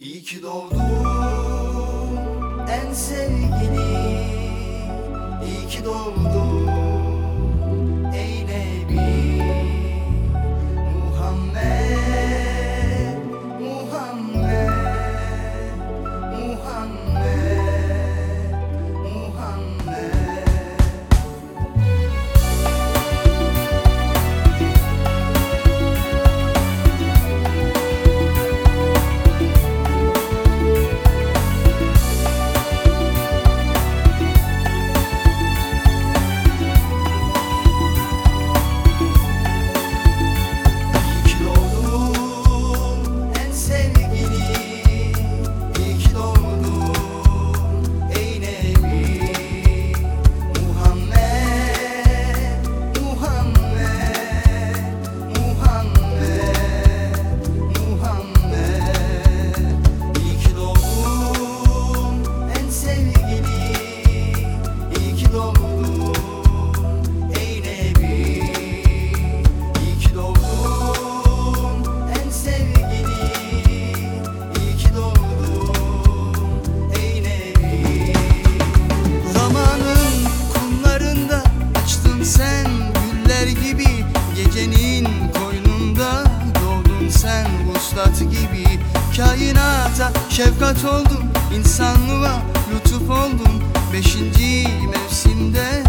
İyi ki doğdun en sevgili. İyi ki doğdun. Şefkat oldum insanlığa lütuf oldum. Beşinci mevsimde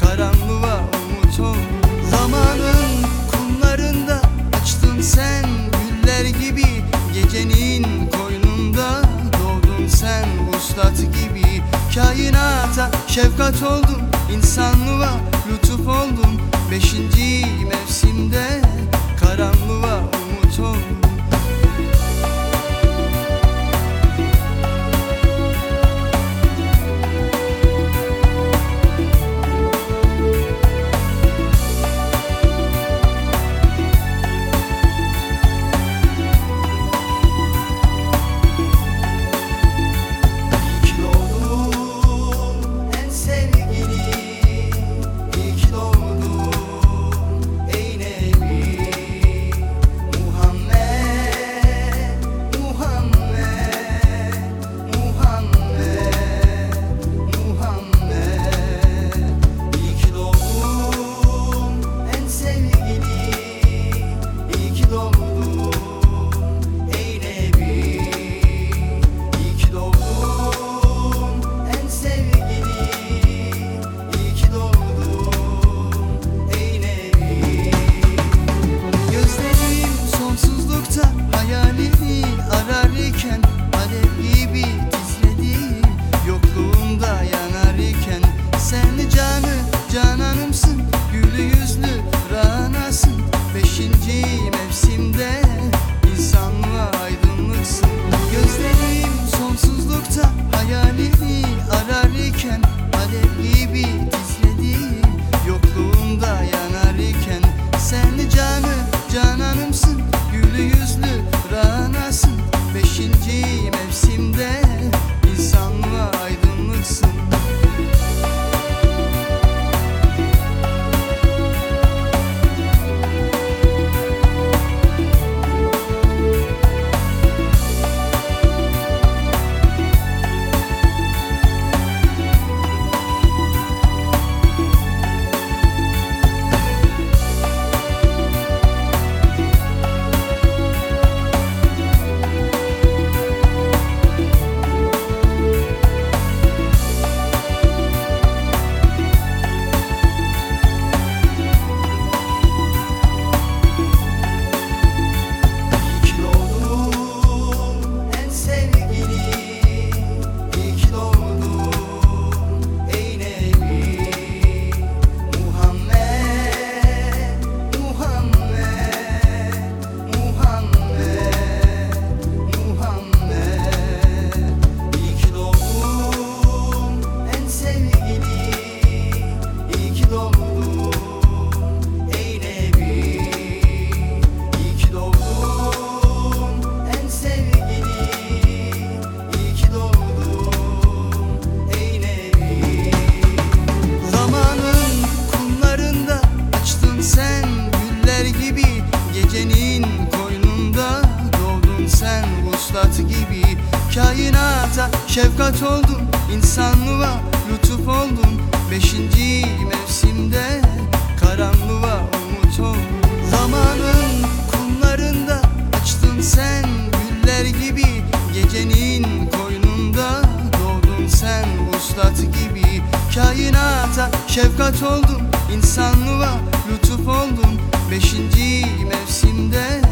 karanlığa umut oldum. Zamanın kumlarında açtın sen güller gibi. Gecenin koynunda doğdun sen vuslat gibi. Kainata şefkat oldum insanlığa lütuf oldum. Beşinci mevsimde karanlığa umut oldum. Vuslat gibi Kainata şefkat oldun insanlığa lütuf oldun Beşinci mevsimde karanlığa umut oldun Zamanın kumlarında açtın sen güller gibi Gecenin koynunda doğdun sen vuslat gibi. Kainata şefkat oldun insanlığa lütuf oldun Beşinci mevsimde